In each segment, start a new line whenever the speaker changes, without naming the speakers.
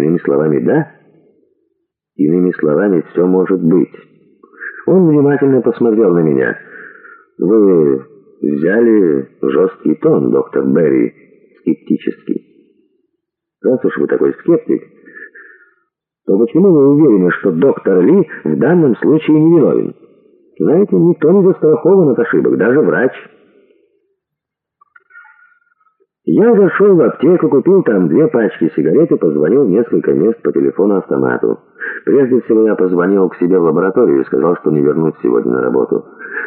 Иными словами, да? Иными словами, все может быть. Он внимательно посмотрел на меня. Вы взяли жесткий тон, доктор Берри, скептический. Раз уж вы такой скептик, то почему вы уверены, что доктор Ли в данном случае не виновен? Знаете, никто не застрахован от ошибок, даже врач. Я зашел в аптеку, купил там две пачки сигарет и позвонил несколько мест по телефону-автомату. Прежде всего я позвонил к себе в лабораторию и сказал, что не вернусь сегодня на работу.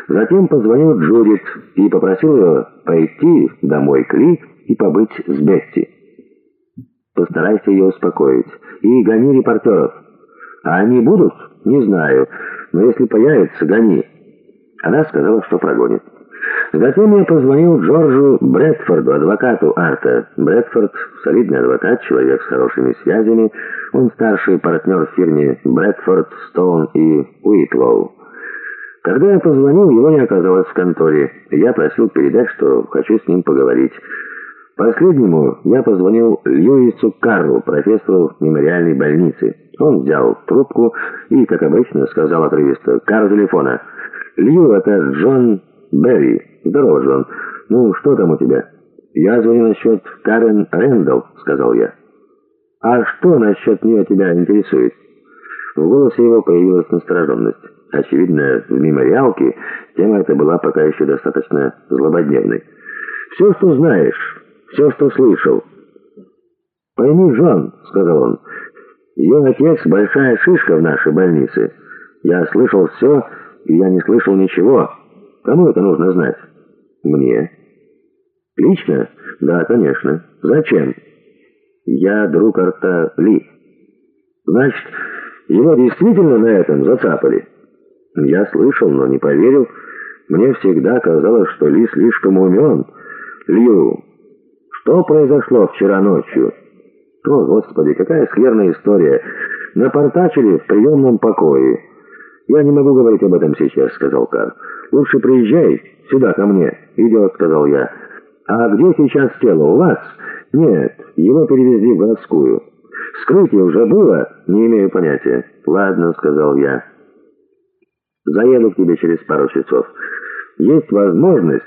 Затем позвонил Джудит и попросил ее пойти домой к Ли и побыть с Бетти. Постарайся ее успокоить. И гони репортеров. А они будут? Не знаю. Но если появятся, гони. Она сказала, что прогонит. Затем я позвонил Джорджу Брэдфорду, адвокату Арта. Брэдфорд — солидный адвокат, человек с хорошими связями. Он старший партнер в фирме Брэдфорд, Стоун и Уитлоу. Когда я позвонил, его не оказалось в конторе. Я просил передать, что хочу с ним поговорить. Последнему я позвонил Льюису Карру, профессору мемориальной больницы. Он взял трубку и, как обычно, сказал отрывисто «Карл телефона». «Лью, это Джон Берри. Здорово, Джон. Ну, что там у тебя?» «Я звоню насчет Карен Рэндалл», — сказал я. «А что насчет нее тебя интересует?» В голосе его появилась настороженность. Очевидно, в мемориалке тема эта была пока еще достаточно злободневной. «Все, что знаешь, все, что слышал». «Пойми, Джон», — сказал он, — «ее отец — большая шишка в нашей больнице. Я слышал все, и я не слышал ничего». Кому это нужно знать? Мне. Лично? Да, конечно. Зачем? Я друг Арта Ли. Значит, его действительно на этом зацапали? Я слышал, но не поверил. Мне всегда казалось, что Ли слишком умен. Лью, что произошло вчера ночью? О, Господи, какая скверная история. Напортачили в приемном покое. «Я не могу говорить об этом сейчас», — сказал Кар. «Лучше приезжай сюда ко мне». «Идет», — сказал я. «А где сейчас тело? У вас?» «Нет, его перевезли в городскую». «Скрытие уже было?» «Не имею понятия». «Ладно», — сказал я. «Заеду к тебе через пару часов. Есть возможность,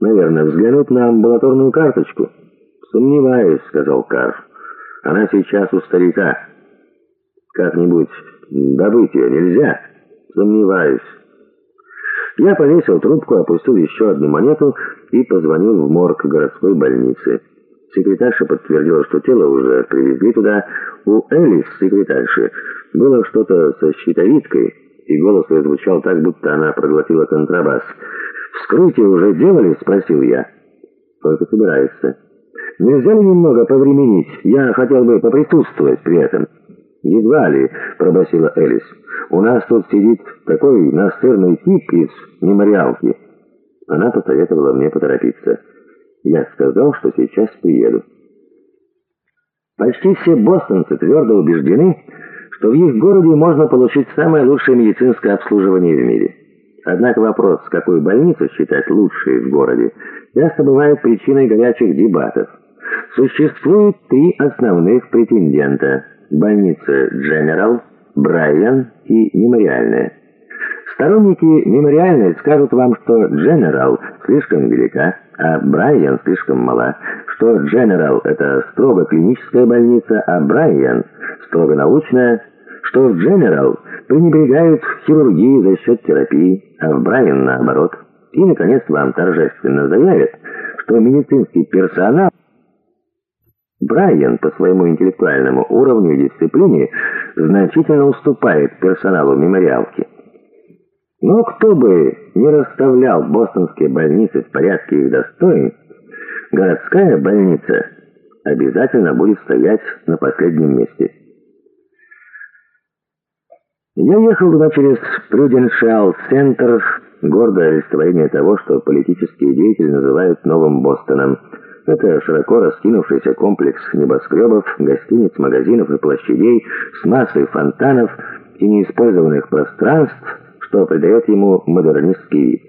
наверное, взглянуть на амбулаторную карточку?» «Сомневаюсь», — сказал Кар. «Она сейчас у старика. Как-нибудь добыть ее нельзя?» «Сомневаюсь». Я повесил трубку, опустил еще одну монету и позвонил в морг городской больницы. Секретарша подтвердила, что тело уже привезли туда. У Элис, секретарши, было что-то со щитовидкой, и голос ее звучал так, будто она проглотила контрабас. «Вскрытие уже делали?» — спросил я. «Только собирается». «Нельзя ли немного повременить? Я хотел бы поприсутствовать при этом». «Едва ли», — пробасила Элис. «У нас тут сидит такой настырный тип из мемориалки». Она посоветовала мне поторопиться. Я сказал, что сейчас приеду. Почти все бостонцы твердо убеждены, что в их городе можно получить самое лучшее медицинское обслуживание в мире. Однако вопрос, какую больницу считать лучшей в городе, часто бывает причиной горячих дебатов. Существует три основных претендента – больницы General, Брайан и Мемориальная. Сторонники Мемориальной скажут вам, что General слишком велика, а Брайан слишком мала, что General это строго клиническая больница, а Брайан строго научная, что в General пренебрегают хирургии за счет терапии, а в Брайан наоборот. И, наконец, вам торжественно заявят, что медицинский персонал Брайан по своему интеллектуальному уровню и дисциплине значительно уступает персоналу мемориалки. Но кто бы не расставлял бостонские больницы в порядке их достоинств, городская больница обязательно будет стоять на последнем месте. Я ехал туда через Прюденшиал-центр, гордое олицетворение того, что политические деятели называют «новым Бостоном», это широко раскинувшийся комплекс небоскребов, гостиниц, магазинов и площадей с массой фонтанов и неиспользованных пространств, что придает ему модернистский вид.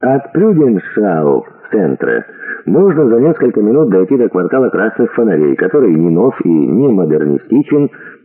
От Прюденшау центра можно за несколько минут дойти до квартала красных фонарей, который не нов и не модернистичен,